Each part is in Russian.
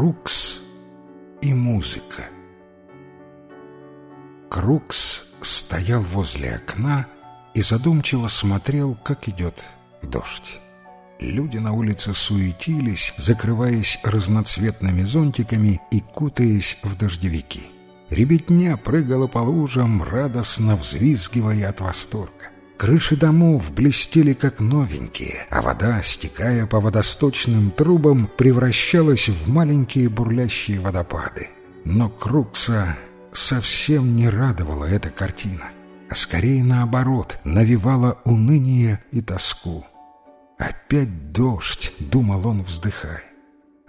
Крукс и музыка. Крукс стоял возле окна и задумчиво смотрел, как идет дождь. Люди на улице суетились, закрываясь разноцветными зонтиками и кутаясь в дождевики. Ребятня прыгала по лужам, радостно взвизгивая от восторга. Крыши домов блестели как новенькие, а вода, стекая по водосточным трубам, превращалась в маленькие бурлящие водопады. Но Крукса совсем не радовала эта картина, а скорее наоборот, навевала уныние и тоску. «Опять дождь», — думал он, вздыхая.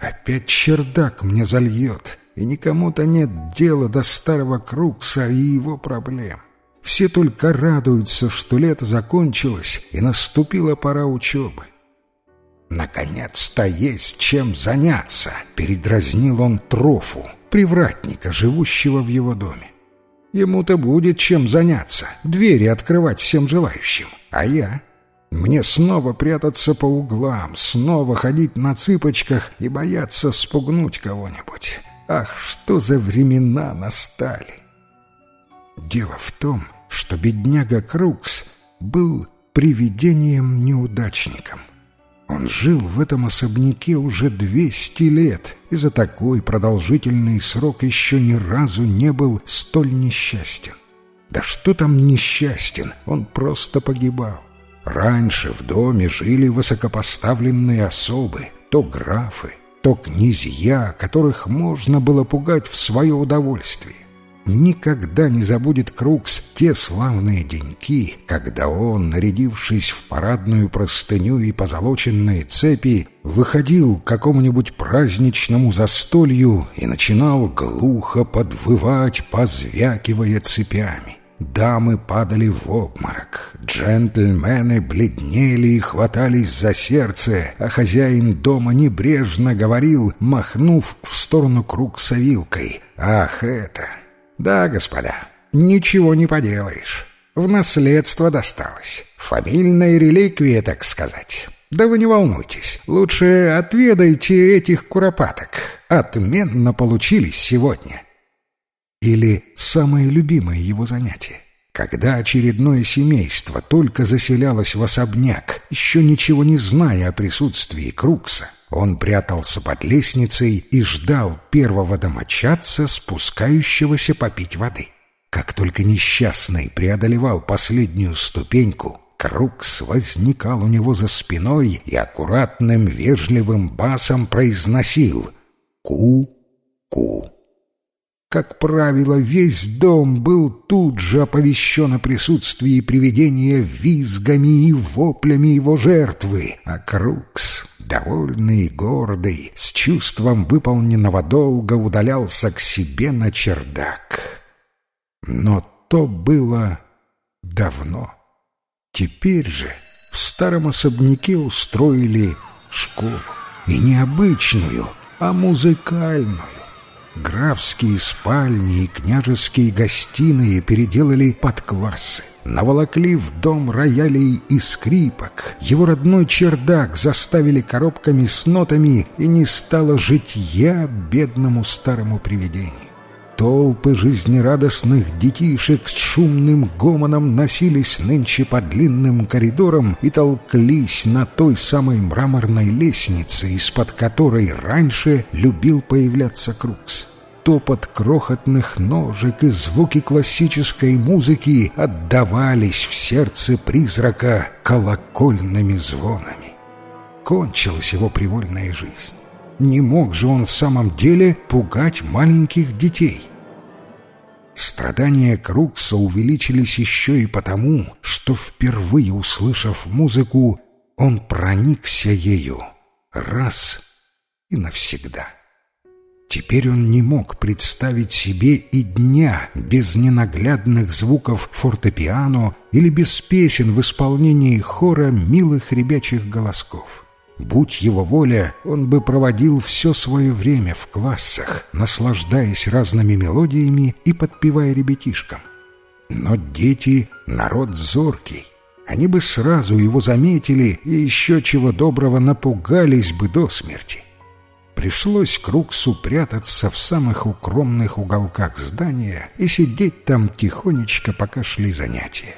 «Опять чердак мне зальет, и никому-то нет дела до старого Крукса и его проблем». Все только радуются, что лето закончилось и наступила пора учебы. «Наконец-то есть чем заняться!» — передразнил он Трофу, привратника, живущего в его доме. «Ему-то будет чем заняться, двери открывать всем желающим. А я? Мне снова прятаться по углам, снова ходить на цыпочках и бояться спугнуть кого-нибудь. Ах, что за времена настали!» Дело в том, что бедняга Крукс был привидением-неудачником. Он жил в этом особняке уже 200 лет, и за такой продолжительный срок еще ни разу не был столь несчастен. Да что там несчастен, он просто погибал. Раньше в доме жили высокопоставленные особы, то графы, то князья, которых можно было пугать в свое удовольствие. Никогда не забудет Крукс те славные деньки, когда он, нарядившись в парадную простыню и позолоченные цепи, выходил к какому-нибудь праздничному застолью и начинал глухо подвывать, позвякивая цепями. Дамы падали в обморок, джентльмены бледнели и хватались за сердце, а хозяин дома небрежно говорил, махнув в сторону Крукса вилкой. «Ах, это! Да, господа, ничего не поделаешь. В наследство досталось. Фамильная реликвия, так сказать. Да вы не волнуйтесь. Лучше отведайте этих куропаток. Отменно получились сегодня. Или самое любимое его занятие. Когда очередное семейство только заселялось в особняк, еще ничего не зная о присутствии Крукса, он прятался под лестницей и ждал первого домочадца, спускающегося попить воды. Как только несчастный преодолевал последнюю ступеньку, Крукс возникал у него за спиной и аккуратным вежливым басом произносил «Ку-ку». Как правило, весь дом был тут же оповещен о присутствии привидения визгами и воплями его жертвы, а Крукс довольный и гордый, с чувством выполненного долга удалялся к себе на чердак. Но то было давно. Теперь же в старом особняке устроили школу. И не обычную, а музыкальную. Графские спальни и княжеские гостиные переделали под классы. Наволокли в дом роялей и скрипок. Его родной чердак заставили коробками с нотами, и не стало житья бедному старому привидению. Толпы жизнерадостных детишек с шумным гомоном носились нынче по длинным коридорам и толклись на той самой мраморной лестнице, из-под которой раньше любил появляться Крукс топот крохотных ножек и звуки классической музыки отдавались в сердце призрака колокольными звонами. Кончилась его привольная жизнь. Не мог же он в самом деле пугать маленьких детей. Страдания Крукса увеличились еще и потому, что, впервые услышав музыку, он проникся ею раз и навсегда. Теперь он не мог представить себе и дня без ненаглядных звуков фортепиано или без песен в исполнении хора милых ребячих голосков. Будь его воля, он бы проводил все свое время в классах, наслаждаясь разными мелодиями и подпевая ребятишкам. Но дети — народ зоркий. Они бы сразу его заметили и еще чего доброго напугались бы до смерти. Пришлось Круксу прятаться в самых укромных уголках здания и сидеть там тихонечко, пока шли занятия.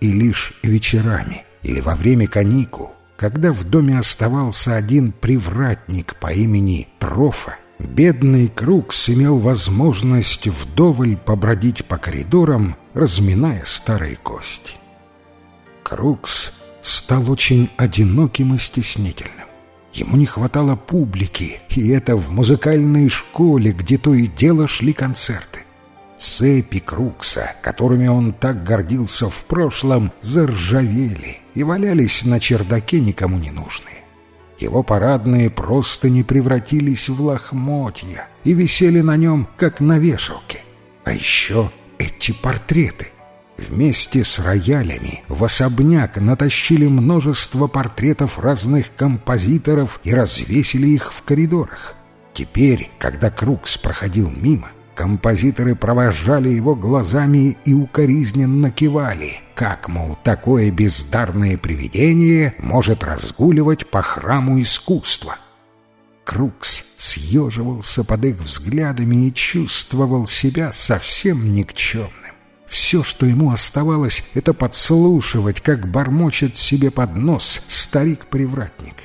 И лишь вечерами или во время каникул, когда в доме оставался один привратник по имени Трофа, бедный Крукс имел возможность вдоволь побродить по коридорам, разминая старые кости. Крукс стал очень одиноким и стеснительным. Ему не хватало публики, и это в музыкальной школе, где то и дело шли концерты. Цепи Крукса, которыми он так гордился в прошлом, заржавели и валялись на чердаке никому не нужные. Его парадные просто не превратились в лохмотья и висели на нем, как на вешалке. А еще эти портреты. Вместе с роялями в особняк натащили множество портретов разных композиторов и развесили их в коридорах. Теперь, когда Крукс проходил мимо, композиторы провожали его глазами и укоризненно кивали, как, мол, такое бездарное привидение может разгуливать по храму искусства. Крукс съеживался под их взглядами и чувствовал себя совсем никчемным. Все, что ему оставалось, это подслушивать, как бормочет себе под нос старик-привратник.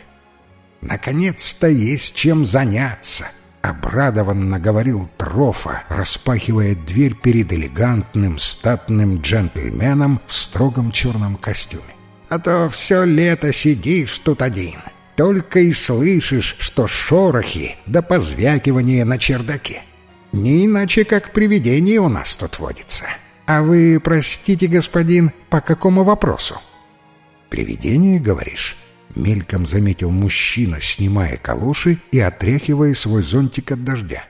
«Наконец-то есть чем заняться!» — обрадованно говорил Трофа, распахивая дверь перед элегантным статным джентльменом в строгом черном костюме. «А то все лето сидишь тут один, только и слышишь, что шорохи да позвякивание на чердаке. Не иначе, как привидение у нас тут водится. А вы, простите, господин, по какому вопросу?» «Привидение, говоришь?» Мельком заметил мужчина, снимая калоши и отряхивая свой зонтик от дождя.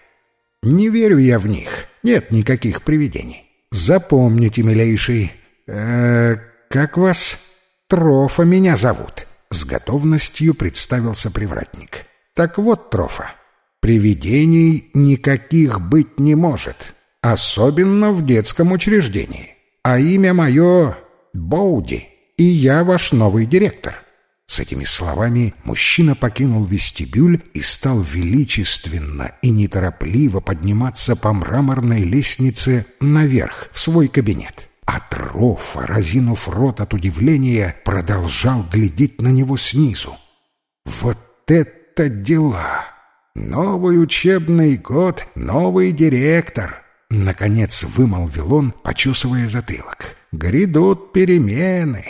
«Не верю я в них. Нет никаких привидений. Запомните, милейший. Э, как вас? Трофа меня зовут». С готовностью представился привратник. «Так вот, Трофа, привидений никаких быть не может, особенно в детском учреждении. А имя мое Боуди, и я ваш новый директор». С этими словами мужчина покинул вестибюль и стал величественно и неторопливо подниматься по мраморной лестнице наверх, в свой кабинет. А Трофа, разинув рот от удивления, продолжал глядеть на него снизу. «Вот это дела! Новый учебный год, новый директор!» Наконец вымолвил он, почесывая затылок. «Грядут перемены!»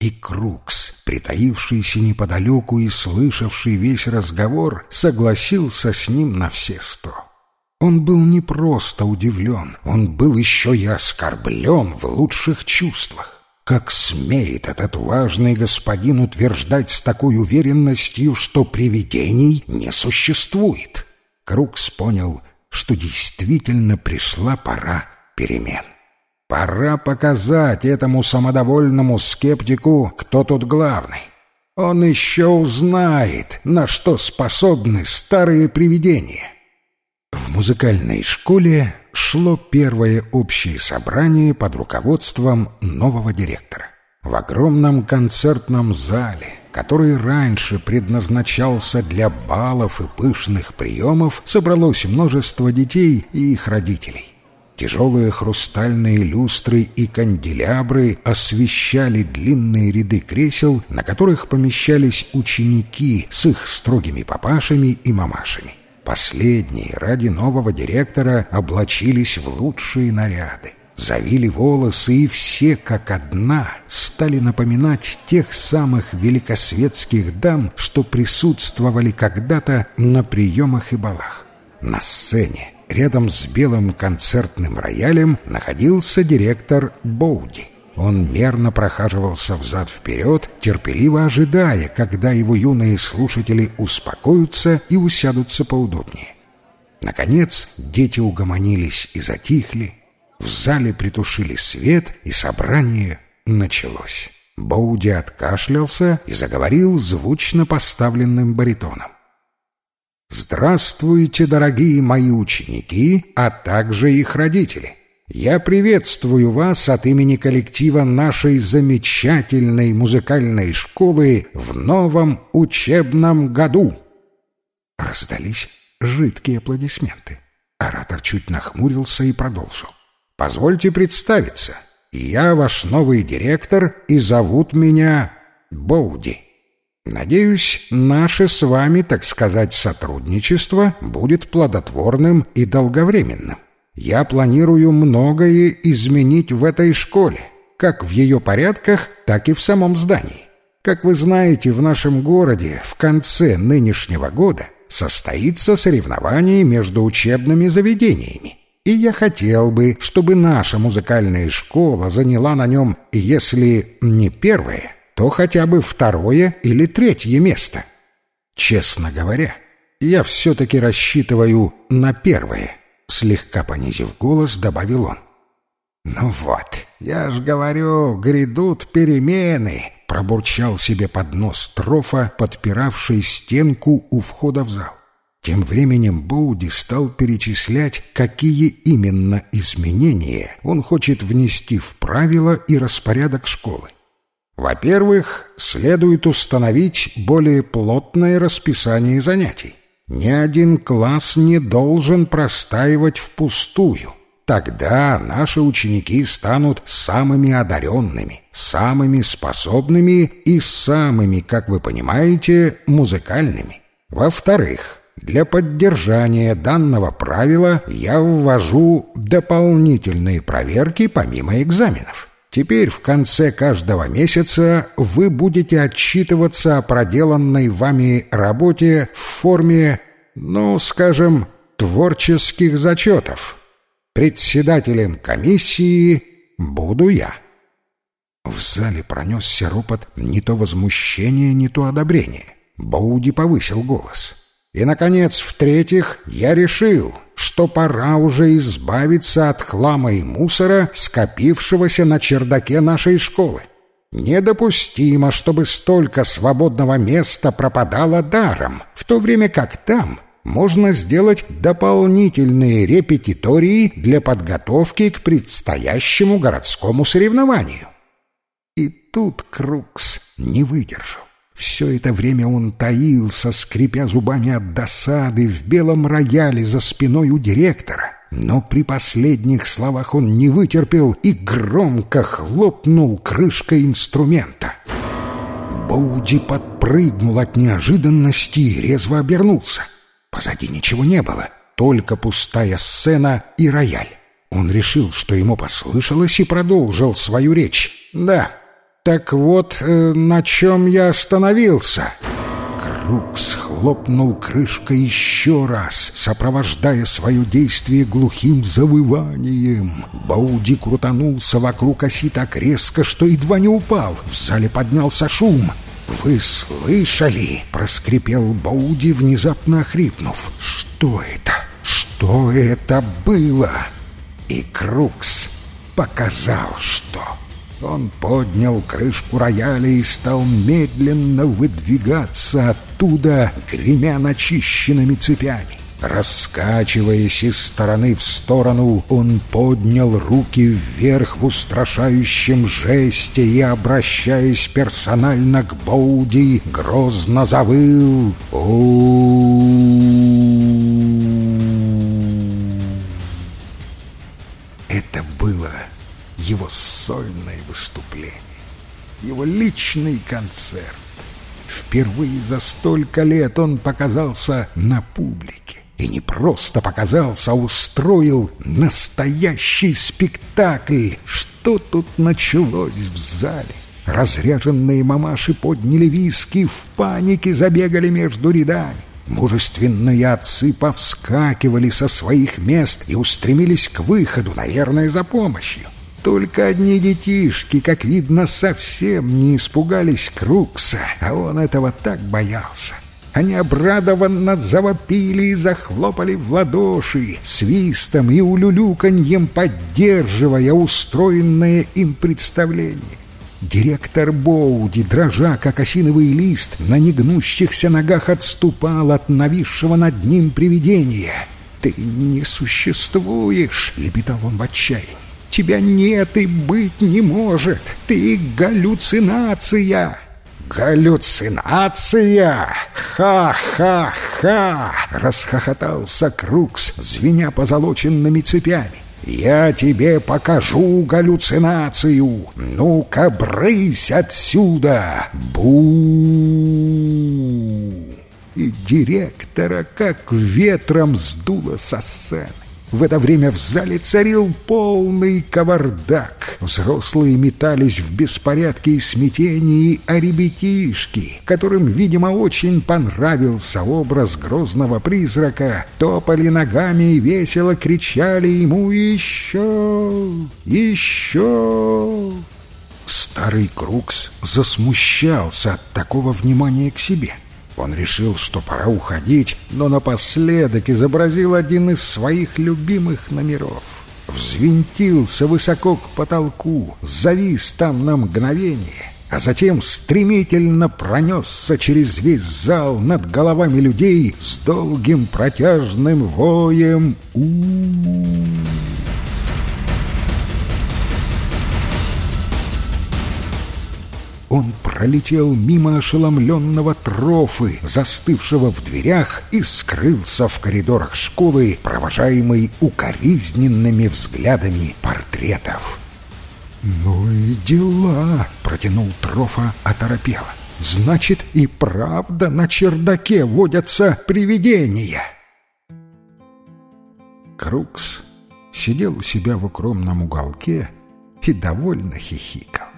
И Крукс, притаившийся неподалеку и слышавший весь разговор, согласился с ним на все сто. Он был не просто удивлен, он был еще и оскорблен в лучших чувствах. Как смеет этот важный господин утверждать с такой уверенностью, что привидений не существует? Крукс понял, что действительно пришла пора перемен. Пора показать этому самодовольному скептику, кто тут главный. Он еще узнает, на что способны старые привидения. В музыкальной школе шло первое общее собрание под руководством нового директора. В огромном концертном зале, который раньше предназначался для балов и пышных приемов, собралось множество детей и их родителей. Тяжелые хрустальные люстры и канделябры освещали длинные ряды кресел, на которых помещались ученики с их строгими папашами и мамашами. Последние ради нового директора облачились в лучшие наряды. Завили волосы, и все, как одна, стали напоминать тех самых великосветских дам, что присутствовали когда-то на приемах и балах. На сцене рядом с белым концертным роялем находился директор Боуди. Он мерно прохаживался взад-вперед, терпеливо ожидая, когда его юные слушатели успокоятся и усядутся поудобнее. Наконец дети угомонились и затихли, в зале притушили свет, и собрание началось. Боуди откашлялся и заговорил звучно поставленным баритоном. Здравствуйте, дорогие мои ученики, а также их родители. Я приветствую вас от имени коллектива нашей замечательной музыкальной школы в новом учебном году. Раздались жидкие аплодисменты. Оратор чуть нахмурился и продолжил. «Позвольте представиться. Я ваш новый директор, и зовут меня Боуди. Надеюсь, наше с вами, так сказать, сотрудничество будет плодотворным и долговременным. Я планирую многое изменить в этой школе, как в ее порядках, так и в самом здании. Как вы знаете, в нашем городе в конце нынешнего года состоится соревнование между учебными заведениями. И я хотел бы, чтобы наша музыкальная школа заняла на нем, если не первое, то хотя бы второе или третье место. Честно говоря, я все-таки рассчитываю на первое, слегка понизив голос, добавил он. «Ну вот, я ж говорю, грядут перемены», — пробурчал себе под нос Трофа, подпиравший стенку у входа в зал. Тем временем Боуди стал перечислять, какие именно изменения он хочет внести в правила и распорядок школы. Во-первых, следует установить более плотное расписание занятий. Ни один класс не должен простаивать впустую. Тогда наши ученики станут самыми одаренными, самыми способными и самыми, как вы понимаете, музыкальными. Во-вторых, для поддержания данного правила я ввожу дополнительные проверки помимо экзаменов. Теперь в конце каждого месяца вы будете отчитываться о проделанной вами работе в форме, ну, скажем, творческих зачетов. Председателем комиссии буду я. В зале пронесся ропот не то возмущения, не то одобрения. Боуди повысил голос. И, наконец, в-третьих, я решил, что пора уже избавиться от хлама и мусора, скопившегося на чердаке нашей школы. Недопустимо, чтобы столько свободного места пропадало даром, в то время как там можно сделать дополнительные репетитории для подготовки к предстоящему городскому соревнованию. И тут Крукс не выдержал. Все это время он таился, скрипя зубами от досады в белом рояле за спиной у директора. Но при последних словах он не вытерпел и громко хлопнул крышкой инструмента. Боуди подпрыгнул от неожиданности и резво обернулся. Позади ничего не было, только пустая сцена и рояль. Он решил, что ему послышалось, и продолжил свою речь. «Да, так вот, э, на чем я остановился?» Круг схлопнул крышкой еще раз, сопровождая свое действие глухим завыванием. Бауди крутанулся вокруг оси так резко, что едва не упал. В зале поднялся шум. «Вы слышали?» — проскрипел Бауди, внезапно охрипнув. «Что это? Что это было?» И Крукс показал, что... Он поднял крышку рояля и стал медленно выдвигаться оттуда, гремя начищенными цепями. Раскачиваясь из стороны в сторону, он поднял руки вверх в устрашающем жесте и, обращаясь персонально к Боуди, грозно завыл Это личный концерт. Впервые за столько лет он показался на публике. И не просто показался, а устроил настоящий спектакль. Что тут началось в зале? Разряженные мамаши подняли виски, в панике забегали между рядами. Мужественные отцы повскакивали со своих мест и устремились к выходу, наверное, за помощью. Только одни детишки, как видно, совсем не испугались Крукса, а он этого так боялся. Они обрадованно завопили и захлопали в ладоши, свистом и улюлюканьем поддерживая устроенное им представление. Директор Боуди, дрожа, как осиновый лист, на негнущихся ногах отступал от нависшего над ним привидения. «Ты не существуешь!» — лепетал он в отчаянии. Тебя нет и быть не может. Ты галлюцинация. «Галлюцинация! Ха-ха-ха!» — расхохотался Крукс, звеня позолоченными цепями. «Я тебе покажу галлюцинацию! Ну-ка, брысь отсюда! бу И директора как ветром сдуло со сцены. В это время в зале царил полный кавардак. Взрослые метались в беспорядке и смятении, а ребятишки, которым, видимо, очень понравился образ грозного призрака, топали ногами и весело кричали ему «Еще! Еще!» Старый Крукс засмущался от такого внимания к себе – он решил, что пора уходить, но напоследок изобразил один из своих любимых номеров. Взвинтился высоко к потолку, завис там на мгновение, а затем стремительно пронесся через весь зал над головами людей с долгим протяжным воем у он пролетел мимо ошеломленного трофы, застывшего в дверях, и скрылся в коридорах школы, провожаемый укоризненными взглядами портретов. «Ну и дела!» — протянул Трофа оторопело. «Значит, и правда на чердаке водятся привидения!» Крукс сидел у себя в укромном уголке и довольно хихикал.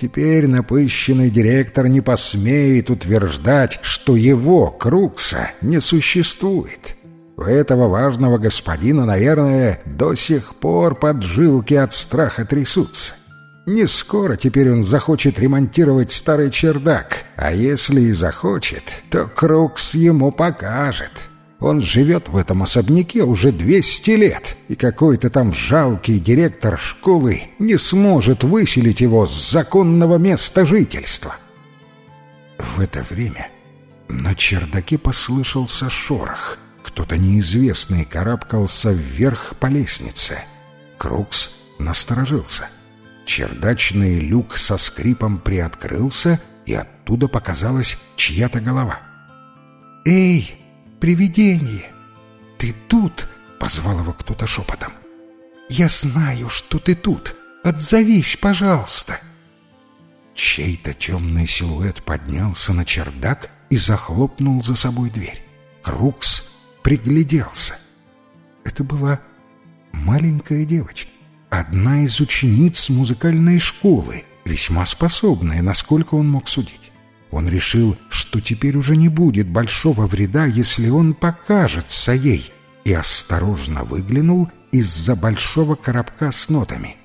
Теперь напыщенный директор не посмеет утверждать, что его, Крукса, не существует. У этого важного господина, наверное, до сих пор поджилки от страха трясутся. Не скоро теперь он захочет ремонтировать старый чердак, а если и захочет, то Крукс ему покажет. Он живет в этом особняке уже 200 лет, и какой-то там жалкий директор школы не сможет выселить его с законного места жительства. В это время на чердаке послышался шорох. Кто-то неизвестный карабкался вверх по лестнице. Крукс насторожился. Чердачный люк со скрипом приоткрылся, и оттуда показалась чья-то голова. «Эй!» Привидение! Ты тут!» — позвал его кто-то шепотом. «Я знаю, что ты тут! Отзовись, пожалуйста!» Чей-то темный силуэт поднялся на чердак и захлопнул за собой дверь. Крукс пригляделся. Это была маленькая девочка, одна из учениц музыкальной школы, весьма способная, насколько он мог судить. Он решил, что теперь уже не будет большого вреда, если он покажется ей, и осторожно выглянул из-за большого коробка с нотами.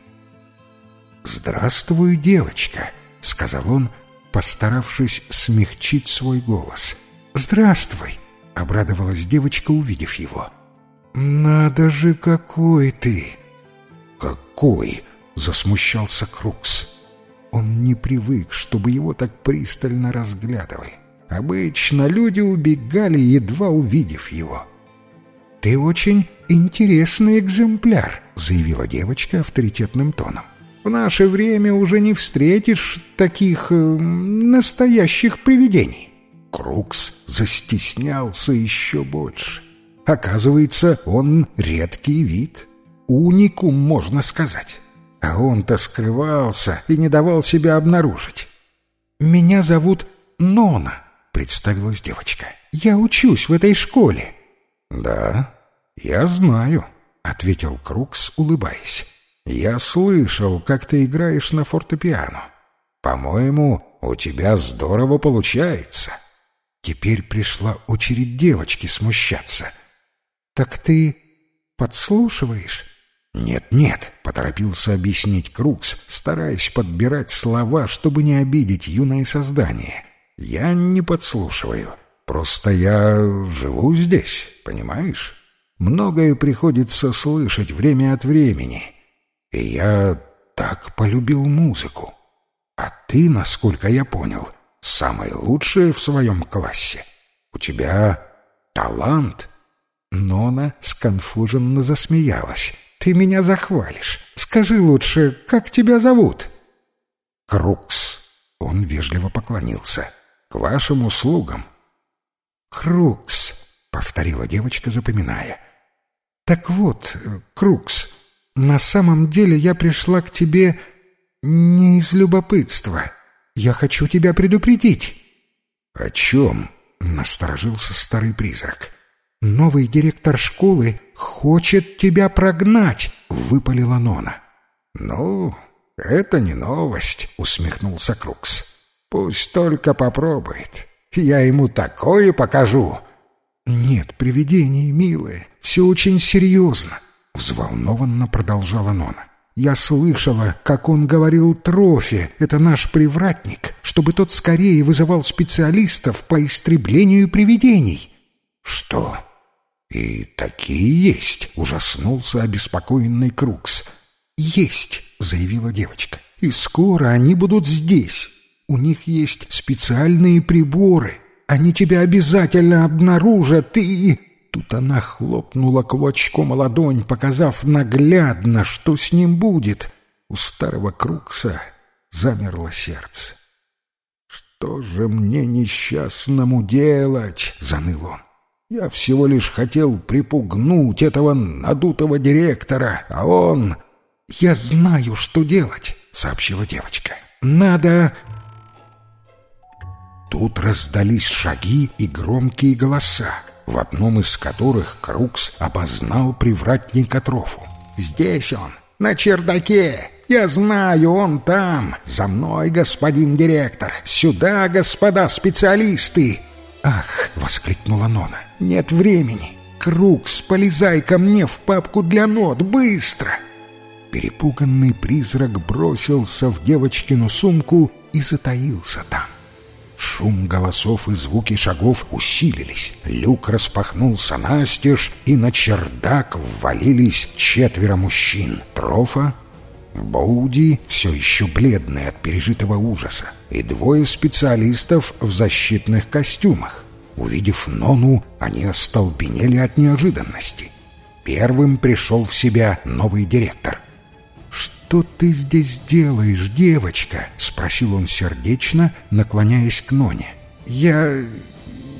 «Здравствуй, девочка», — сказал он, постаравшись смягчить свой голос. «Здравствуй», — обрадовалась девочка, увидев его. «Надо же, какой ты!» «Какой?» — засмущался Крукс. Он не привык, чтобы его так пристально разглядывали. Обычно люди убегали, едва увидев его. «Ты очень интересный экземпляр», — заявила девочка авторитетным тоном. «В наше время уже не встретишь таких э, настоящих привидений». Крукс застеснялся еще больше. Оказывается, он редкий вид. Уникум, можно сказать. А он-то скрывался и не давал себя обнаружить. «Меня зовут Нона», — представилась девочка. «Я учусь в этой школе». «Да, я знаю», — ответил Крукс, улыбаясь. «Я слышал, как ты играешь на фортепиано. По-моему, у тебя здорово получается». Теперь пришла очередь девочки смущаться. «Так ты подслушиваешь?» «Нет-нет», — поторопился объяснить Крукс, стараясь подбирать слова, чтобы не обидеть юное создание. «Я не подслушиваю. Просто я живу здесь, понимаешь? Многое приходится слышать время от времени. И я так полюбил музыку. А ты, насколько я понял, самый лучший в своем классе. У тебя талант». Нона сконфуженно засмеялась. Ты меня захвалишь. Скажи лучше, как тебя зовут?» «Крукс», — Он вежливо поклонился. «К вашим услугам». «Крукс», — повторила девочка, запоминая. «Так вот, Крукс, на самом деле я пришла к тебе не из любопытства. Я хочу тебя предупредить». «О чем?» — насторожился старый призрак. «Новый директор школы хочет тебя прогнать», — выпалила Нона. «Ну, это не новость», — усмехнулся Крукс. «Пусть только попробует. Я ему такое покажу». «Нет, привидение, милое, все очень серьезно», — взволнованно продолжала Нона. «Я слышала, как он говорил Трофе, это наш привратник, чтобы тот скорее вызывал специалистов по истреблению привидений». «Что? И такие есть?» — ужаснулся обеспокоенный Крукс. «Есть», — заявила девочка. «И скоро они будут здесь. У них есть специальные приборы. Они тебя обязательно обнаружат и...» Тут она хлопнула кулачком ладонь, показав наглядно, что с ним будет. У старого Крукса замерло сердце. «Что же мне несчастному делать?» — заныл он. «Я всего лишь хотел припугнуть этого надутого директора, а он...» «Я знаю, что делать», — сообщила девочка. «Надо...» Тут раздались шаги и громкие голоса, в одном из которых Крукс опознал привратника Трофу. «Здесь он, на чердаке! Я знаю, он там! За мной, господин директор! Сюда, господа специалисты!» «Ах!» — воскликнула Нона. «Нет времени! Крукс, полезай ко мне в папку для нот! Быстро!» Перепуганный призрак бросился в девочкину сумку и затаился там. Шум голосов и звуки шагов усилились. Люк распахнулся настежь, и на чердак ввалились четверо мужчин. Трофа, Боуди, все еще бледный от пережитого ужаса, и двое специалистов в защитных костюмах. Увидев Нону, они остолбенели от неожиданности. Первым пришел в себя новый директор. «Что ты здесь делаешь, девочка?» — спросил он сердечно, наклоняясь к Ноне. «Я...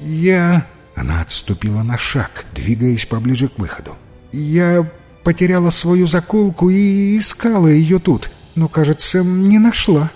я...» Она отступила на шаг, двигаясь поближе к выходу. «Я потеряла свою заколку и искала ее тут, но, кажется, не нашла».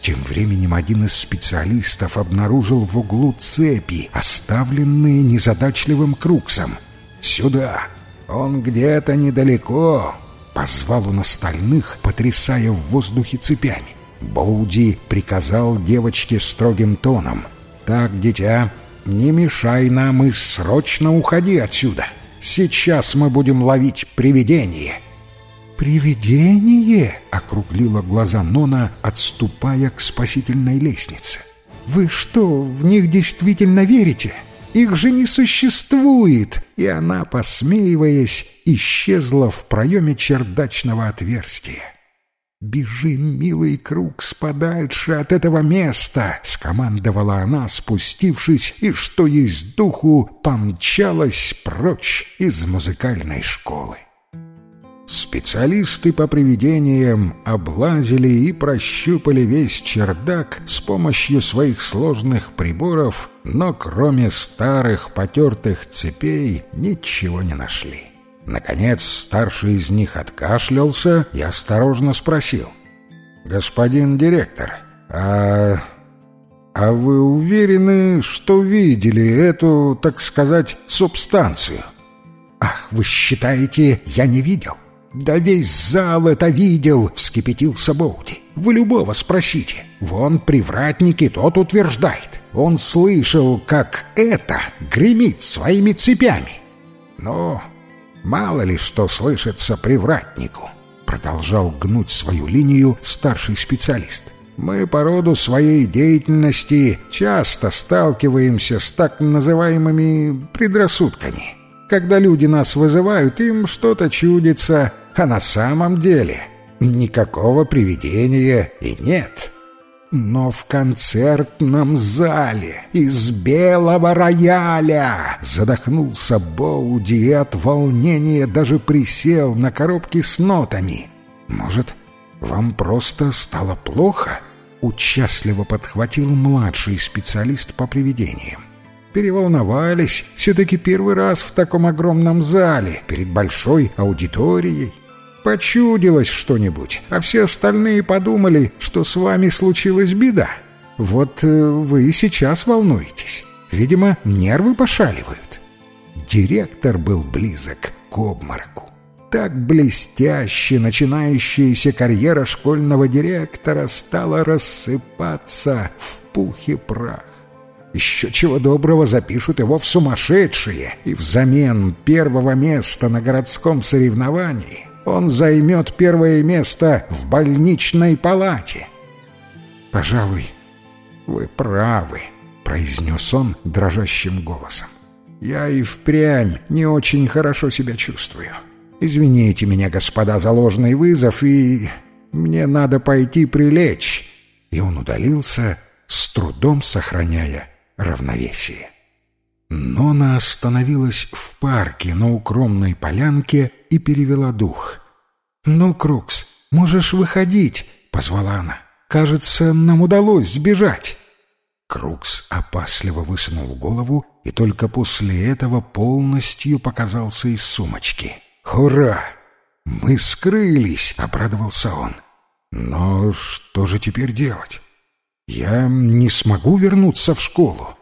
Тем временем один из специалистов обнаружил в углу цепи, оставленные незадачливым Круксом. «Сюда! Он где-то недалеко!» Позвал он остальных, потрясая в воздухе цепями. Боуди приказал девочке строгим тоном. «Так, дитя, не мешай нам и срочно уходи отсюда. Сейчас мы будем ловить привидение». «Привидение?» — округлила глаза Нона, отступая к спасительной лестнице. «Вы что, в них действительно верите?» Их же не существует!» И она, посмеиваясь, исчезла в проеме чердачного отверстия. «Бежи, милый круг, подальше от этого места!» — скомандовала она, спустившись, и, что есть духу, помчалась прочь из музыкальной школы. Специалисты по привидениям облазили и прощупали весь чердак с помощью своих сложных приборов, но кроме старых потертых цепей ничего не нашли. Наконец старший из них откашлялся и осторожно спросил. «Господин директор, а... а вы уверены, что видели эту, так сказать, субстанцию?» «Ах, вы считаете, я не видел?» «Да весь зал это видел!» — вскипятился Боуди. «Вы любого спросите. Вон привратник и тот утверждает. Он слышал, как это гремит своими цепями». «Ну, мало ли что слышится привратнику», — продолжал гнуть свою линию старший специалист. «Мы по роду своей деятельности часто сталкиваемся с так называемыми предрассудками». Когда люди нас вызывают, им что-то чудится, а на самом деле никакого привидения и нет. Но в концертном зале из белого рояля задохнулся Боуди и от волнения даже присел на коробке с нотами. Может, вам просто стало плохо? участливо подхватил младший специалист по привидениям. Переволновались, все-таки первый раз в таком огромном зале, перед большой аудиторией. Почудилось что-нибудь, а все остальные подумали, что с вами случилась беда. Вот э, вы и сейчас волнуетесь. Видимо, нервы пошаливают. Директор был близок к обмороку. Так блестяще начинающаяся карьера школьного директора стала рассыпаться в пух и прах. Еще чего доброго запишут его в сумасшедшие, и взамен первого места на городском соревновании он займет первое место в больничной палате. «Пожалуй, вы правы», — произнес он дрожащим голосом. «Я и впрямь не очень хорошо себя чувствую. Извините меня, господа, за ложный вызов, и мне надо пойти прилечь». И он удалился, с трудом сохраняя равновесие. Нона остановилась в парке на укромной полянке и перевела дух. «Ну, Крукс, можешь выходить», — позвала она. «Кажется, нам удалось сбежать». Крукс опасливо высунул голову и только после этого полностью показался из сумочки. «Ура! Мы скрылись!» — обрадовался он. «Но что же теперь делать? Я не смогу вернуться в школу.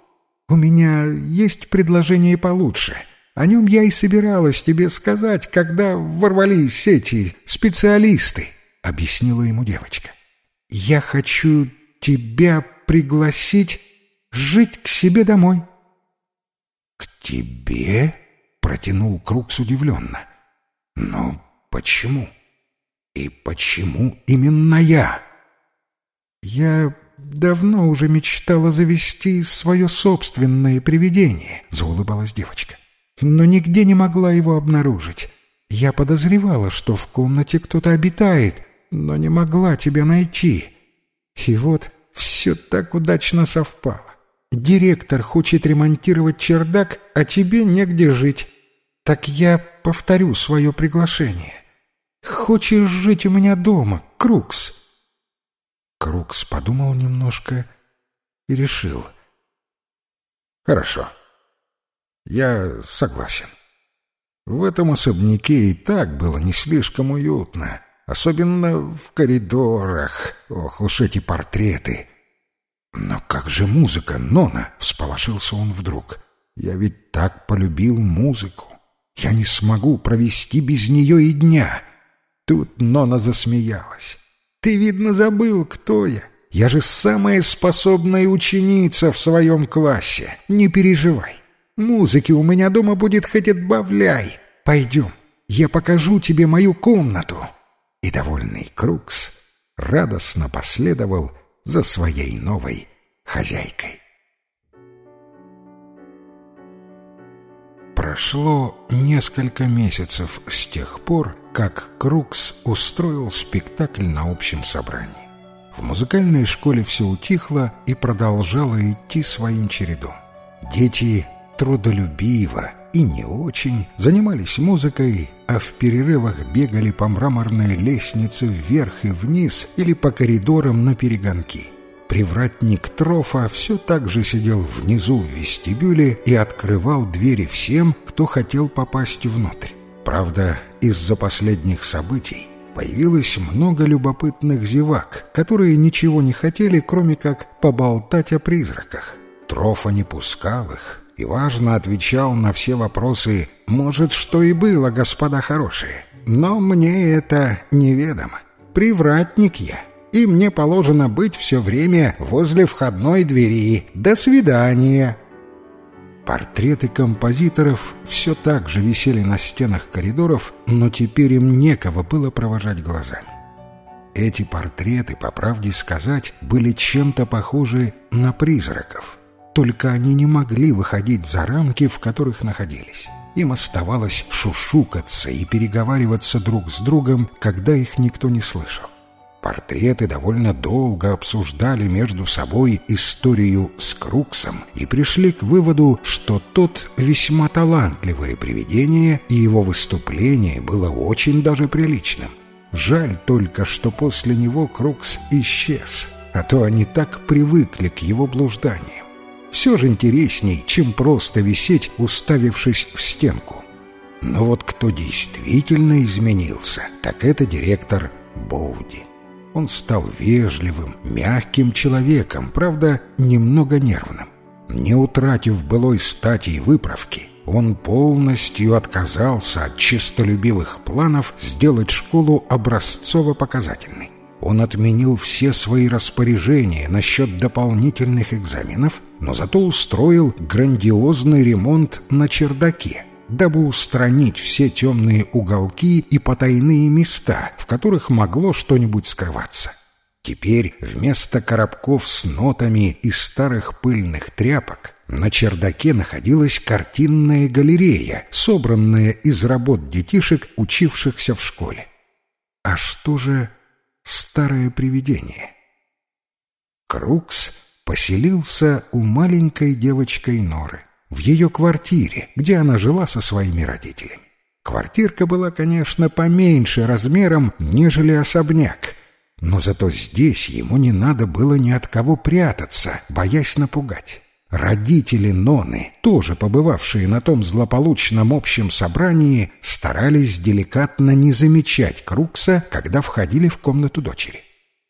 У меня есть предложение получше. О нем я и собиралась тебе сказать, когда ворвались эти специалисты», — объяснила ему девочка. «Я хочу тебя пригласить жить к себе домой». «К тебе?» — протянул Крукс удивленно. «Но почему? И почему именно я?» «Я давно уже мечтала завести свое собственное привидение», — заулыбалась девочка. «Но нигде не могла его обнаружить. Я подозревала, что в комнате кто-то обитает, но не могла тебя найти. И вот все так удачно совпало. Директор хочет ремонтировать чердак, а тебе негде жить. Так я повторю свое приглашение. Хочешь жить у меня дома, Крукс?» Крукс подумал немножко и решил. «Хорошо. Я согласен. В этом особняке и так было не слишком уютно, особенно в коридорах. Ох уж эти портреты!» «Но как же музыка, Нона?» — всполошился он вдруг. «Я ведь так полюбил музыку. Я не смогу провести без нее и дня». Тут Нона засмеялась. Ты, видно, забыл, кто я. Я же самая способная ученица в своем классе. Не переживай. Музыки у меня дома будет хоть отбавляй. Пойдем, я покажу тебе мою комнату». И довольный Крукс радостно последовал за своей новой хозяйкой. Прошло несколько месяцев с тех пор, как Крукс устроил спектакль на общем собрании. В музыкальной школе все утихло и продолжало идти своим чередом. Дети трудолюбиво и не очень занимались музыкой, а в перерывах бегали по мраморной лестнице вверх и вниз или по коридорам на перегонки. Привратник Трофа все так же сидел внизу в вестибюле и открывал двери всем, кто хотел попасть внутрь. Правда, из-за последних событий появилось много любопытных зевак, которые ничего не хотели, кроме как поболтать о призраках. Трофа не пускал их и важно отвечал на все вопросы «Может, что и было, господа хорошие, но мне это неведомо. Привратник я» и мне положено быть все время возле входной двери. До свидания!» Портреты композиторов все так же висели на стенах коридоров, но теперь им некого было провожать глазами. Эти портреты, по правде сказать, были чем-то похожи на призраков. Только они не могли выходить за рамки, в которых находились. Им оставалось шушукаться и переговариваться друг с другом, когда их никто не слышал. Портреты довольно долго обсуждали между собой историю с Круксом и пришли к выводу, что тот весьма талантливое привидение, и его выступление было очень даже приличным. Жаль только, что после него Крукс исчез. а то они так привыкли к его блужданиям. Все же интересней, чем просто висеть, уставившись в стенку. Но вот кто действительно изменился, так это директор Боуди. Он стал вежливым, мягким человеком, правда, немного нервным. Не утратив былой стати и выправки, он полностью отказался от честолюбивых планов сделать школу образцово-показательной. Он отменил все свои распоряжения насчет дополнительных экзаменов, но зато устроил грандиозный ремонт на чердаке, дабы устранить все темные уголки и потайные места, в которых могло что-нибудь скрываться. Теперь вместо коробков с нотами и старых пыльных тряпок на чердаке находилась картинная галерея, собранная из работ детишек, учившихся в школе. А что же старое привидение? Крукс поселился у маленькой девочкой Норы в ее квартире, где она жила со своими родителями. Квартирка была, конечно, поменьше размером, нежели особняк, но зато здесь ему не надо было ни от кого прятаться, боясь напугать. Родители Ноны, тоже побывавшие на том злополучном общем собрании, старались деликатно не замечать Крукса, когда входили в комнату дочери.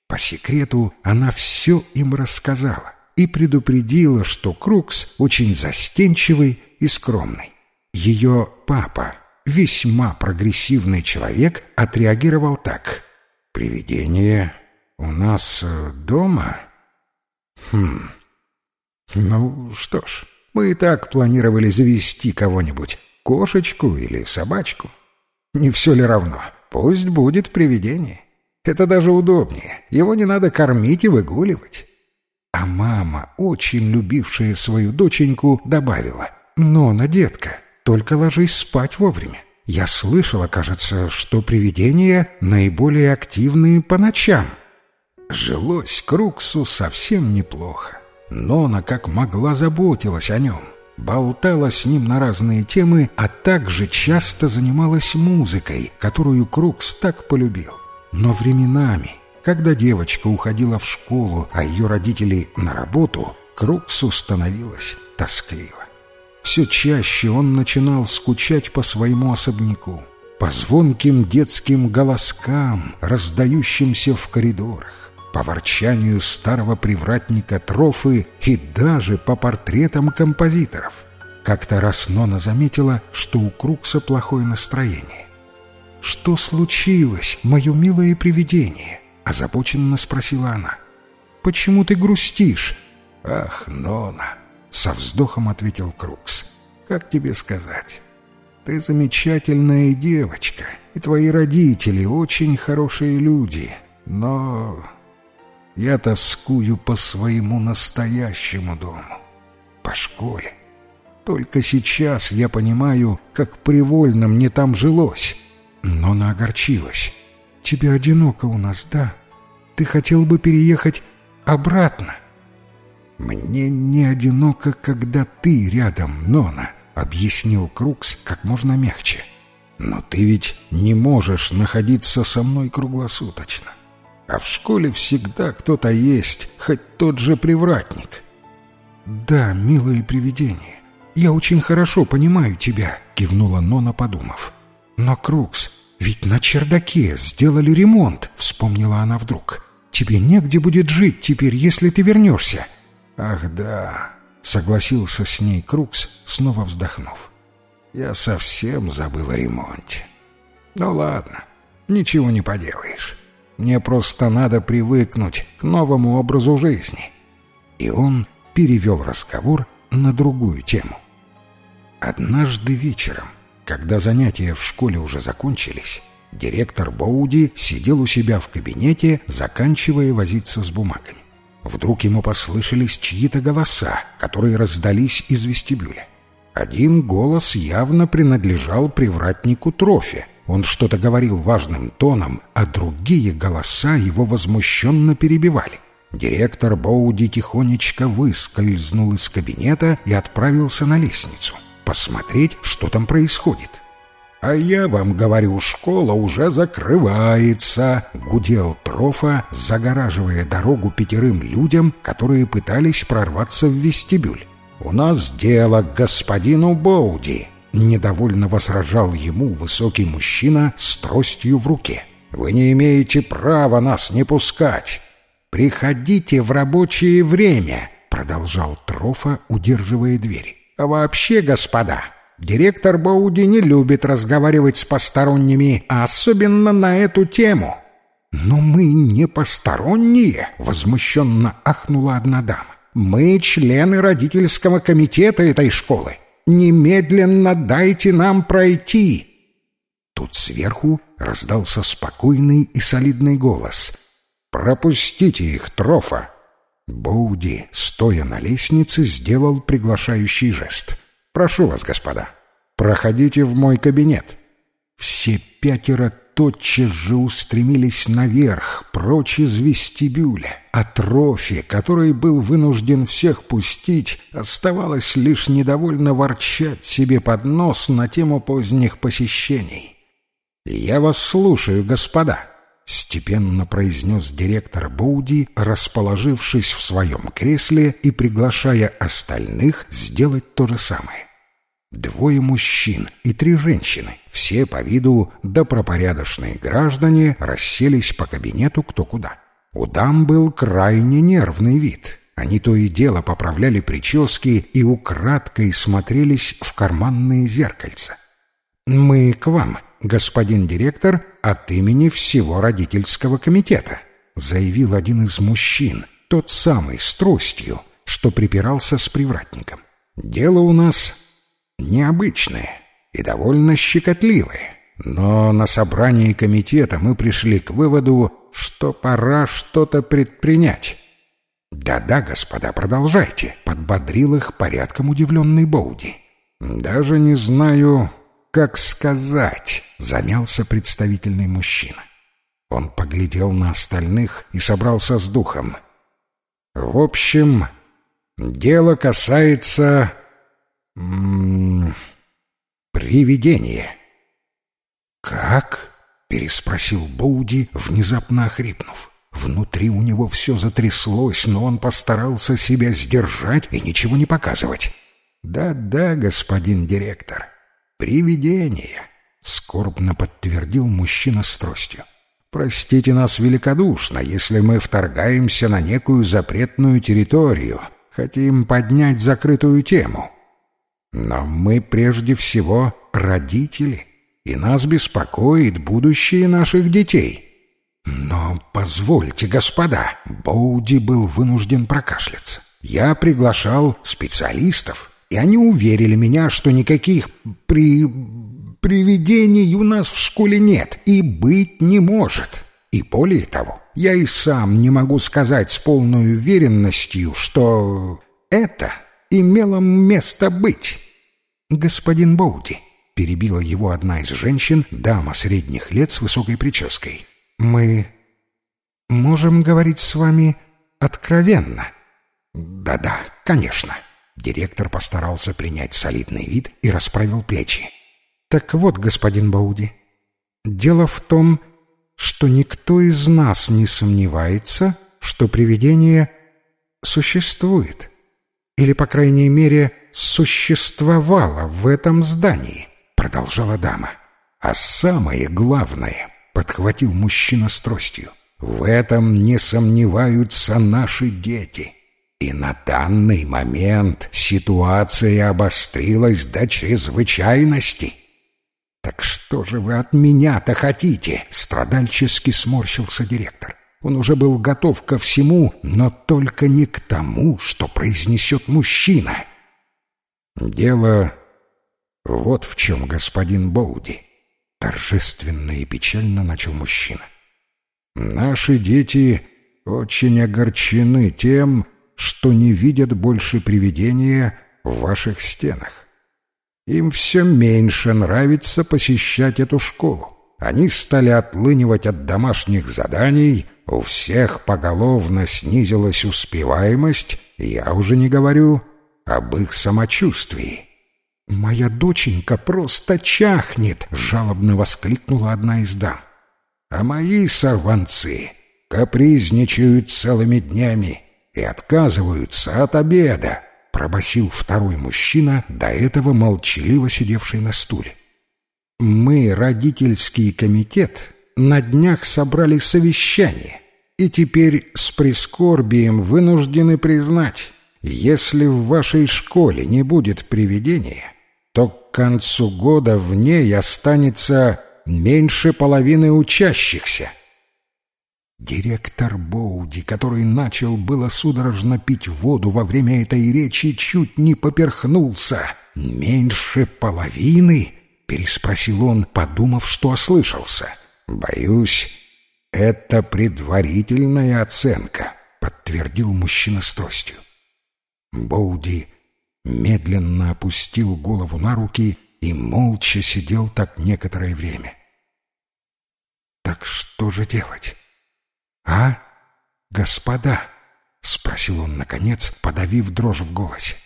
По секрету она все им рассказала и предупредила, что Крукс очень застенчивый и скромный. Ее папа, весьма прогрессивный человек, отреагировал так. «Привидение у нас э, дома?» «Хм...» «Ну что ж, мы и так планировали завести кого-нибудь, кошечку или собачку. Не все ли равно? Пусть будет привидение. Это даже удобнее, его не надо кормить и выгуливать». А мама, очень любившая свою доченьку, добавила, «Нона, детка, только ложись спать вовремя. Я слышала, кажется, что привидения наиболее активны по ночам». Жилось Круксу совсем неплохо. Нона как могла заботилась о нем, болтала с ним на разные темы, а также часто занималась музыкой, которую Крукс так полюбил. Но временами когда девочка уходила в школу, а ее родители на работу, Круксу становилось тоскливо. Все чаще он начинал скучать по своему особняку, по звонким детским голоскам, раздающимся в коридорах, по ворчанию старого привратника Трофы и даже по портретам композиторов. Как-то раз Нона заметила, что у Крукса плохое настроение. «Что случилось, мое милое привидение?» Озабоченно спросила она. «Почему ты грустишь?» «Ах, Нона!» — со вздохом ответил Крукс. «Как тебе сказать? Ты замечательная девочка, и твои родители очень хорошие люди, но я тоскую по своему настоящему дому, по школе. Только сейчас я понимаю, как привольно мне там жилось». Но она огорчилась. «Тебе одиноко у нас, да? Ты хотел бы переехать обратно?» «Мне не одиноко, когда ты рядом, Нона», — объяснил Крукс как можно мягче. «Но ты ведь не можешь находиться со мной круглосуточно. А в школе всегда кто-то есть, хоть тот же привратник». «Да, милое привидение, я очень хорошо понимаю тебя», — кивнула Нона, подумав. «Но, Крукс, ведь на чердаке сделали ремонт», — вспомнила она вдруг. «Тебе негде будет жить теперь, если ты вернешься». «Ах да», — согласился с ней Крукс, снова вздохнув. «Я совсем забыл о ремонте. Ну ладно, ничего не поделаешь. Мне просто надо привыкнуть к новому образу жизни». И он перевел разговор на другую тему. Однажды вечером когда занятия в школе уже закончились, директор Боуди сидел у себя в кабинете, заканчивая возиться с бумагами. Вдруг ему послышались чьи-то голоса, которые раздались из вестибюля. Один голос явно принадлежал привратнику Трофе. Он что-то говорил важным тоном, а другие голоса его возмущенно перебивали. Директор Боуди тихонечко выскользнул из кабинета и отправился на лестницу посмотреть, что там происходит. «А я вам говорю, школа уже закрывается», — гудел Трофа, загораживая дорогу пятерым людям, которые пытались прорваться в вестибюль. «У нас дело к господину Боуди», — недовольно возражал ему высокий мужчина с тростью в руке. «Вы не имеете права нас не пускать». «Приходите в рабочее время», — продолжал Трофа, удерживая двери. «А вообще, господа, Директор Боуди не любит разговаривать с посторонними, а особенно на эту тему. «Но мы не посторонние», — возмущенно ахнула одна дама. «Мы члены родительского комитета этой школы. Немедленно дайте нам пройти». Тут сверху раздался спокойный и солидный голос. «Пропустите их, Трофа!» Боуди, стоя на лестнице, сделал приглашающий жест — Прошу вас, господа, проходите в мой кабинет». Все пятеро тотчас же устремились наверх, прочь из вестибюля. А Трофи, который был вынужден всех пустить, оставалось лишь недовольно ворчать себе под нос на тему поздних посещений. «Я вас слушаю, господа», — степенно произнес директор Боуди, расположившись в своем кресле и приглашая остальных сделать то же самое. Двое мужчин и три женщины, все по виду добропорядочные граждане, расселись по кабинету кто куда. У дам был крайне нервный вид. Они то и дело поправляли прически и украдкой смотрелись в карманные зеркальца. «Мы к вам, господин директор, от имени всего родительского комитета», заявил один из мужчин, тот самый с тростью, что припирался с привратником. «Дело у нас необычные и довольно щекотливые. Но на собрании комитета мы пришли к выводу, что пора что-то предпринять. «Да-да, господа, продолжайте», — подбодрил их порядком удивленный Боуди. «Даже не знаю, как сказать», — замялся представительный мужчина. Он поглядел на остальных и собрался с духом. «В общем, дело касается М -м, привидение. Как? переспросил Боуди, внезапно охрипнув. Внутри у него все затряслось, но он постарался себя сдержать и ничего не показывать. «Да-да, господин директор, привидение», — скорбно подтвердил мужчина с тростью. «Простите нас великодушно, если мы вторгаемся на некую запретную территорию, хотим поднять закрытую тему. Но мы прежде всего родители, и нас беспокоит будущее наших детей. Но позвольте, господа, Боуди был вынужден прокашляться. Я приглашал специалистов, и они уверили меня, что никаких при... привидений у нас в школе нет и быть не может. И более того, я и сам не могу сказать с полной уверенностью, что это имело место быть. «Господин Боуди», — перебила его одна из женщин, дама средних лет с высокой прической, — «мы можем говорить с вами откровенно?» «Да-да, конечно». Директор постарался принять солидный вид и расправил плечи. «Так вот, господин Бауди, дело в том, что никто из нас не сомневается, что привидение существует или, по крайней мере, существовало в этом здании, продолжала дама. А самое главное, подхватил мужчина с тростью, в этом не сомневаются наши дети. И на данный момент ситуация обострилась до чрезвычайности. «Так что же вы от меня-то хотите?» — страдальчески сморщился директор. Он уже был готов ко всему, но только не к тому, что произнесет мужчина. «Дело вот в чем, господин Боуди», — торжественно и печально начал мужчина. «Наши дети очень огорчены тем, что не видят больше привидения в ваших стенах. Им все меньше нравится посещать эту школу. Они стали отлынивать от домашних заданий — у всех поголовно снизилась успеваемость, я уже не говорю об их самочувствии. «Моя доченька просто чахнет!» — жалобно воскликнула одна из дам. «А мои сорванцы капризничают целыми днями и отказываются от обеда», — пробасил второй мужчина, до этого молчаливо сидевший на стуле. «Мы, родительский комитет, на днях собрали совещание, и теперь с прискорбием вынуждены признать, если в вашей школе не будет привидения, то к концу года в ней останется меньше половины учащихся. Директор Боуди, который начал было судорожно пить воду во время этой речи, чуть не поперхнулся. «Меньше половины?» — переспросил он, подумав, что ослышался. «Боюсь, это предварительная оценка», — подтвердил мужчина с тростью. Боуди медленно опустил голову на руки и молча сидел так некоторое время. «Так что же делать?» «А, господа?» — спросил он, наконец, подавив дрожь в голосе.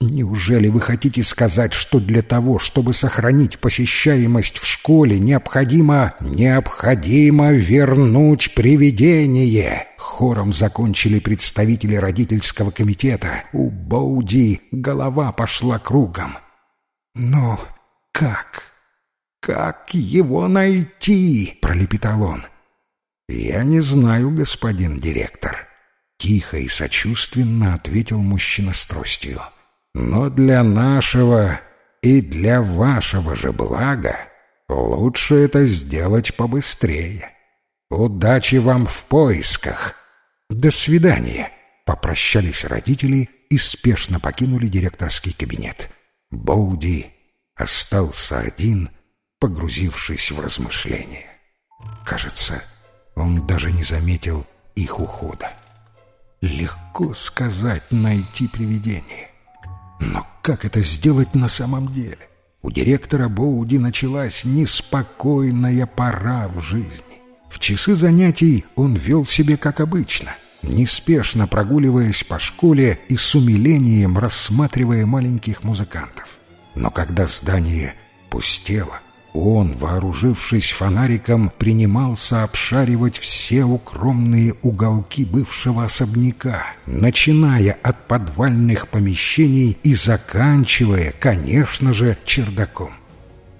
«Неужели вы хотите сказать, что для того, чтобы сохранить посещаемость в школе, необходимо... необходимо вернуть привидение?» Хором закончили представители родительского комитета. У Боуди голова пошла кругом. «Но как? Как его найти?» — пролепетал он. «Я не знаю, господин директор», — тихо и сочувственно ответил мужчина с тростью. «Но для нашего и для вашего же блага лучше это сделать побыстрее. Удачи вам в поисках!» «До свидания!» — попрощались родители и спешно покинули директорский кабинет. Боуди остался один, погрузившись в размышления. Кажется, он даже не заметил их ухода. Легко сказать «найти привидение». Но как это сделать на самом деле? У директора Боуди началась неспокойная пора в жизни. В часы занятий он вел себя как обычно — неспешно прогуливаясь по школе и с умилением рассматривая маленьких музыкантов. Но когда здание пустело, он, вооружившись фонариком, принимался обшаривать все укромные уголки бывшего особняка, начиная от подвальных помещений и заканчивая, конечно же, чердаком.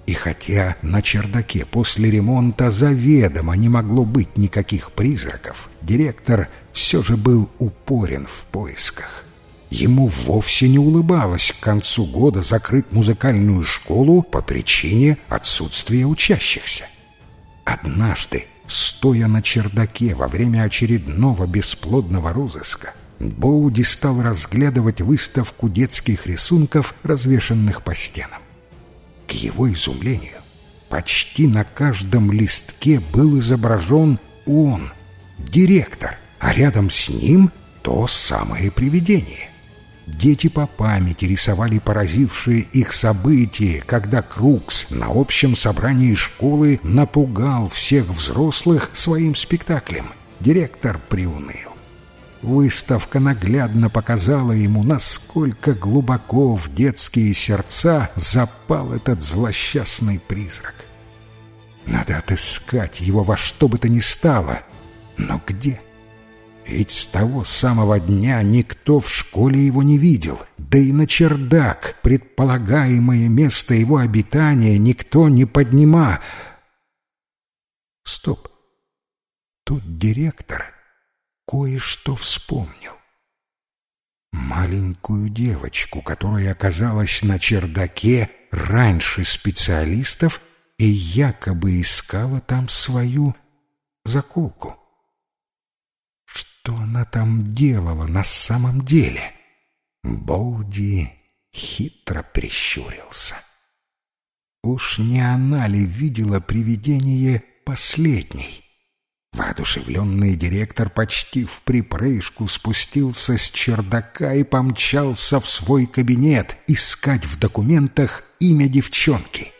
И хотя на чердаке после ремонта заведомо не могло быть никаких призраков, директор все же был упорен в поисках. Ему вовсе не улыбалось к концу года закрыть музыкальную школу по причине отсутствия учащихся. Однажды, стоя на чердаке во время очередного бесплодного розыска, Боуди стал разглядывать выставку детских рисунков, развешанных по стенам. К его изумлению, почти на каждом листке был изображен он, директор, а рядом с ним то самое привидение. Дети по памяти рисовали поразившие их события, когда Крукс на общем собрании школы напугал всех взрослых своим спектаклем. Директор приуныл. Выставка наглядно показала ему, насколько глубоко в детские сердца запал этот злосчастный призрак. Надо отыскать его во что бы то ни стало. Но где? Ведь с того самого дня никто в школе его не видел, да и на чердак, предполагаемое место его обитания, никто не поднима. Стоп. Тут директор кое-что вспомнил. Маленькую девочку, которая оказалась на чердаке раньше специалистов и якобы искала там свою заколку. Что она там делала на самом деле? Боуди хитро прищурился. Уж не она ли видела привидение последней? Воодушевленный директор почти в припрыжку спустился с чердака и помчался в свой кабинет искать в документах имя девчонки.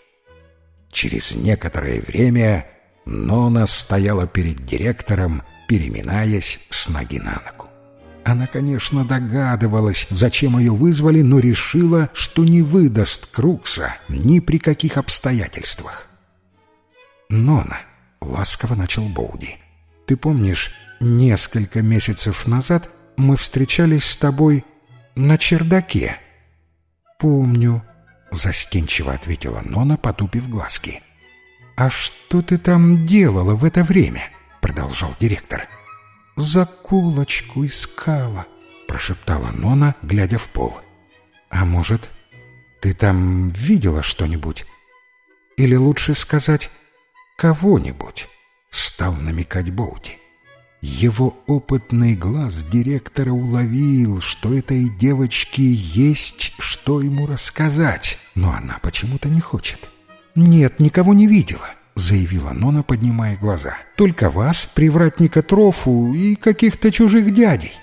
Через некоторое время Нона стояла перед директором, переминаясь с ноги на ногу. Она, конечно, догадывалась, зачем ее вызвали, но решила, что не выдаст Крукса ни при каких обстоятельствах. «Нона», — ласково начал Боуди, — «ты помнишь, несколько месяцев назад мы встречались с тобой на чердаке?» «Помню», — застенчиво ответила Нона, потупив глазки. «А что ты там делала в это время?» — продолжал директор заколочку искала», — прошептала Нона, глядя в пол. «А может, ты там видела что-нибудь? Или лучше сказать, кого-нибудь?» — стал намекать Боуди. Его опытный глаз директора уловил, что этой девочке есть что ему рассказать, но она почему-то не хочет. «Нет, никого не видела», — заявила Нона, поднимая глаза. «Только вас, привратника Трофу и каких-то чужих дядей».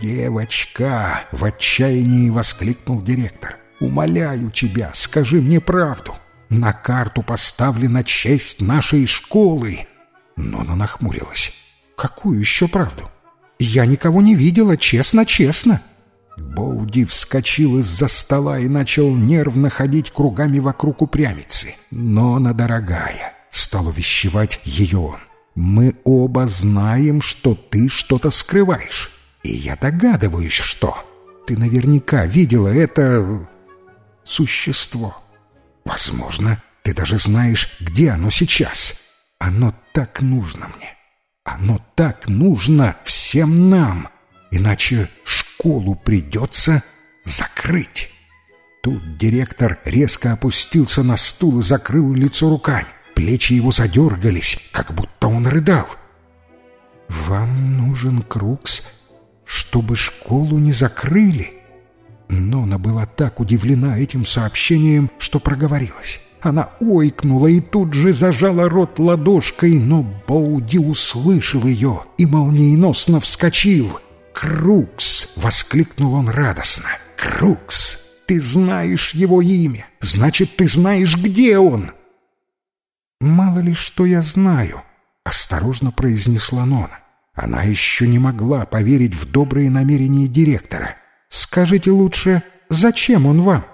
«Девочка!» — в отчаянии воскликнул директор. «Умоляю тебя, скажи мне правду. На карту поставлена честь нашей школы». Нона нахмурилась. «Какую еще правду? Я никого не видела, честно-честно». Боуди вскочил из-за стола и начал нервно ходить кругами вокруг упрямицы. «Но она дорогая», — стал увещевать ее он. «Мы оба знаем, что ты что-то скрываешь. И я догадываюсь, что. Ты наверняка видела это... существо. Возможно, ты даже знаешь, где оно сейчас. Оно так нужно мне. Оно так нужно всем нам. Иначе школу придется закрыть. Тут директор резко опустился на стул и закрыл лицо руками. Плечи его задергались, как будто он рыдал. «Вам нужен Крукс, чтобы школу не закрыли?» Нона была так удивлена этим сообщением, что проговорилась. Она ойкнула и тут же зажала рот ладошкой, но Боуди услышал ее и молниеносно вскочил. «Крукс!» — воскликнул он радостно. «Крукс! Ты знаешь его имя! Значит, ты знаешь, где он!» «Мало ли что я знаю», — осторожно произнесла Нона. Она еще не могла поверить в добрые намерения директора. «Скажите лучше, зачем он вам?»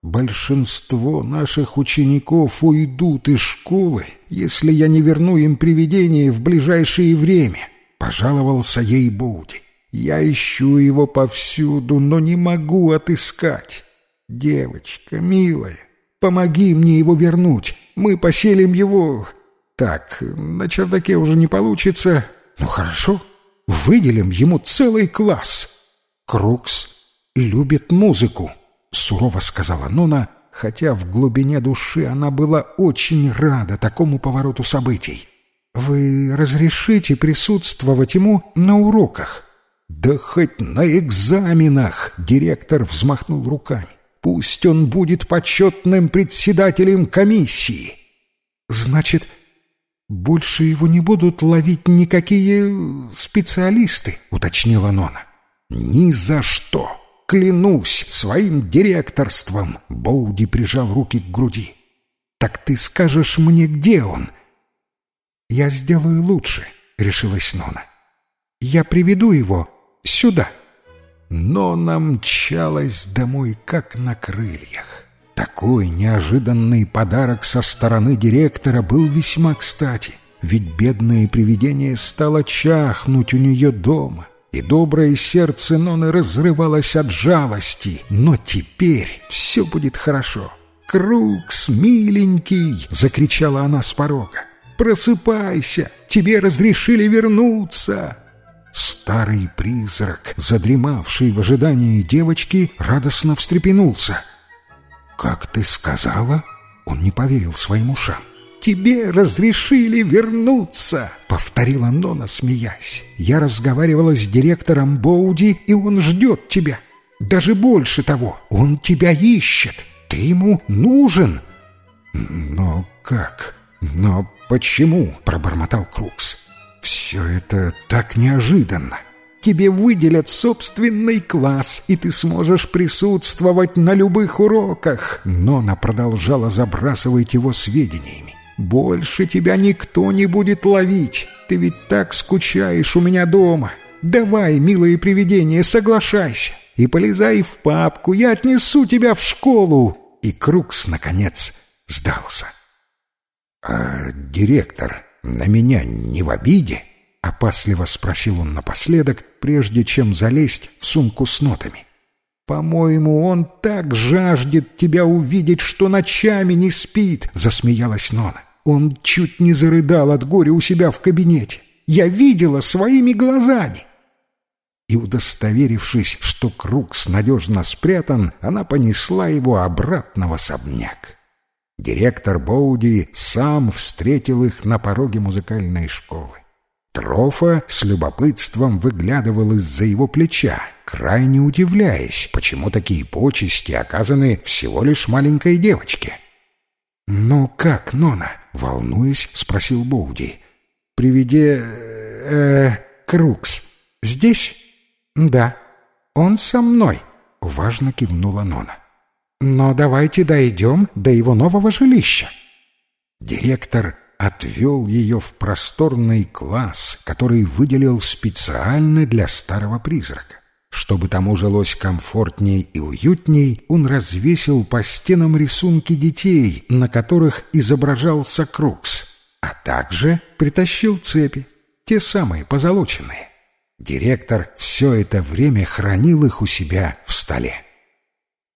«Большинство наших учеников уйдут из школы, если я не верну им привидение в ближайшее время», — пожаловался ей Боуди. Я ищу его повсюду, но не могу отыскать. Девочка, милая, помоги мне его вернуть. Мы поселим его... Так, на чердаке уже не получится. Ну хорошо, выделим ему целый класс. Крукс любит музыку, сурово сказала Нона, хотя в глубине души она была очень рада такому повороту событий. «Вы разрешите присутствовать ему на уроках?» «Да хоть на экзаменах!» — директор взмахнул руками. «Пусть он будет почетным председателем комиссии!» «Значит, больше его не будут ловить никакие специалисты?» — уточнила Нона. «Ни за что! Клянусь своим директорством!» Боуди прижал руки к груди. «Так ты скажешь мне, где он?» «Я сделаю лучше», — решилась Нона. «Я приведу его сюда!» Но намчалась домой, как на крыльях. Такой неожиданный подарок со стороны директора был весьма кстати, ведь бедное привидение стало чахнуть у нее дома, и доброе сердце Ноны разрывалось от жалости. Но теперь все будет хорошо. «Крукс, миленький!» — закричала она с порога. «Просыпайся! Тебе разрешили вернуться!» Старый призрак, задремавший в ожидании девочки, радостно встрепенулся. «Как ты сказала?» Он не поверил своим ушам. «Тебе разрешили вернуться!» — повторила Нона, смеясь. «Я разговаривала с директором Боуди, и он ждет тебя. Даже больше того, он тебя ищет. Ты ему нужен!» «Но как? Но почему?» — пробормотал Крукс. Все это так неожиданно. Тебе выделят собственный класс, и ты сможешь присутствовать на любых уроках. Но она продолжала забрасывать его сведениями. Больше тебя никто не будет ловить. Ты ведь так скучаешь у меня дома. Давай, милое привидение, соглашайся и полезай в папку, я отнесу тебя в школу!» И Крукс, наконец, сдался. «А директор на меня не в обиде?» — опасливо спросил он напоследок, прежде чем залезть в сумку с нотами. «По-моему, он так жаждет тебя увидеть, что ночами не спит!» — засмеялась Нона. «Он чуть не зарыдал от горя у себя в кабинете. Я видела своими глазами!» И, удостоверившись, что Крукс надежно спрятан, она понесла его обратно в особняк. Директор Боуди сам встретил их на пороге музыкальной школы. Трофа с любопытством выглядывал из-за его плеча, крайне удивляясь, почему такие почести оказаны всего лишь маленькой девочке. «Ну как, Нона?» — волнуясь, спросил Боуди. «Приведи... э... Крукс. Здесь?» «Да, он со мной», — важно кивнула Нона. «Но давайте дойдем до его нового жилища». Директор отвел ее в просторный класс, который выделил специально для старого призрака. Чтобы тому жилось комфортней и уютней, он развесил по стенам рисунки детей, на которых изображался Крукс, а также притащил цепи, те самые позолоченные. Директор все это время хранил их у себя в столе.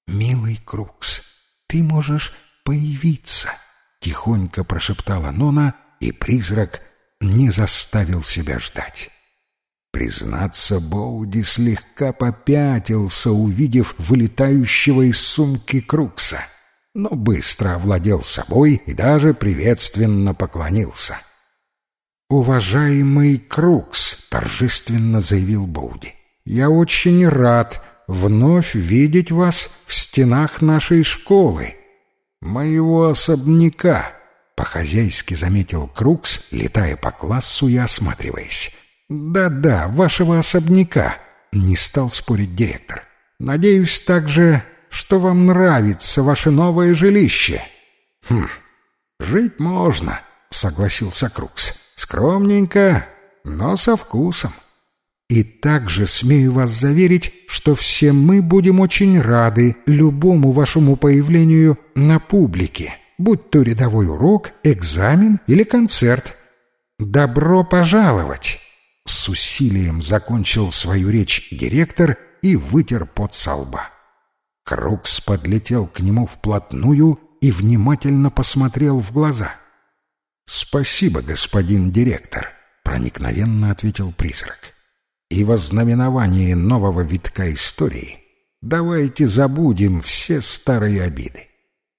«Милый Крукс, ты можешь появиться», — тихонько прошептала Нона, и призрак не заставил себя ждать. Признаться, Боуди слегка попятился, увидев вылетающего из сумки Крукса, но быстро овладел собой и даже приветственно поклонился. «Уважаемый Крукс», — торжественно заявил Боуди, — «я очень рад вновь видеть вас в стенах нашей школы, моего особняка», — по-хозяйски заметил Крукс, летая по классу и осматриваясь. «Да-да, вашего особняка», — не стал спорить директор. «Надеюсь также, что вам нравится ваше новое жилище». «Хм, жить можно», — согласился Крукс. «Скромненько, но со вкусом». «И также смею вас заверить, что все мы будем очень рады любому вашему появлению на публике, будь то рядовой урок, экзамен или концерт. Добро пожаловать!» С усилием закончил свою речь директор и вытер пот со лба. Крукс подлетел к нему вплотную и внимательно посмотрел в глаза. «Спасибо, господин директор», — проникновенно ответил призрак. «И во знаменовании нового витка истории давайте забудем все старые обиды.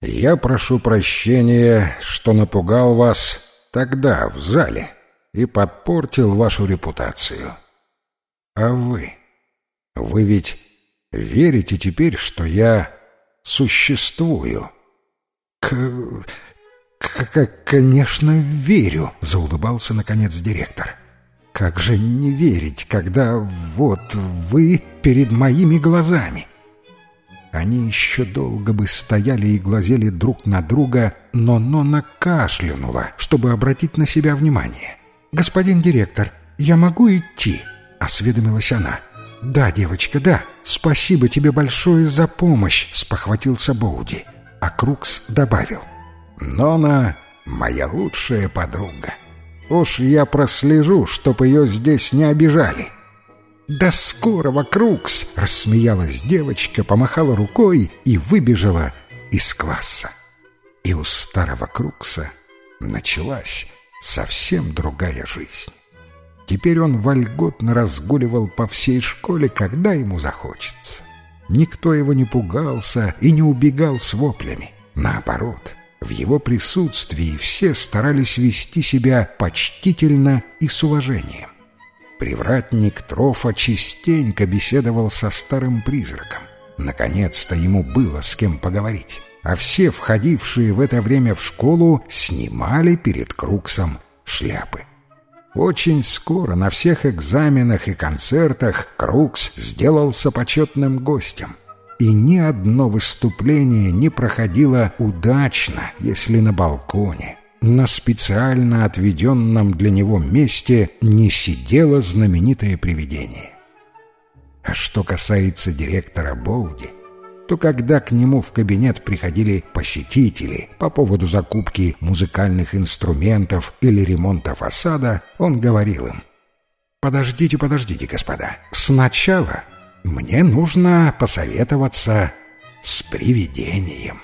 Я прошу прощения, что напугал вас тогда в зале» и подпортил вашу репутацию. А вы? Вы ведь верите теперь, что я существую? К... к конечно, верю, заулыбался наконец директор. Как же не верить, когда вот вы перед моими глазами? Они еще долго бы стояли и глазели друг на друга, но Нона кашлянула, чтобы обратить на себя внимание. «Господин директор, я могу идти?» — осведомилась она. «Да, девочка, да. Спасибо тебе большое за помощь», — спохватился Боуди. А Крукс добавил. «Нона — моя лучшая подруга. Уж я прослежу, чтоб ее здесь не обижали». «До скорого, Крукс!» — рассмеялась девочка, помахала рукой и выбежала из класса. И у старого Крукса началась совсем другая жизнь. Теперь он вольготно разгуливал по всей школе, когда ему захочется. Никто его не пугался и не убегал с воплями. Наоборот, в его присутствии все старались вести себя почтительно и с уважением. Привратник Трофа частенько беседовал со старым призраком. Наконец-то ему было с кем поговорить а все входившие в это время в школу снимали перед Круксом шляпы. Очень скоро на всех экзаменах и концертах Крукс сделался почетным гостем. И ни одно выступление не проходило удачно, если на балконе на специально отведенном для него месте не сидело знаменитое привидение. А что касается директора Боуди, то когда к нему в кабинет приходили посетители по поводу закупки музыкальных инструментов или ремонта фасада, он говорил им «Подождите, подождите, господа, сначала мне нужно посоветоваться с привидением».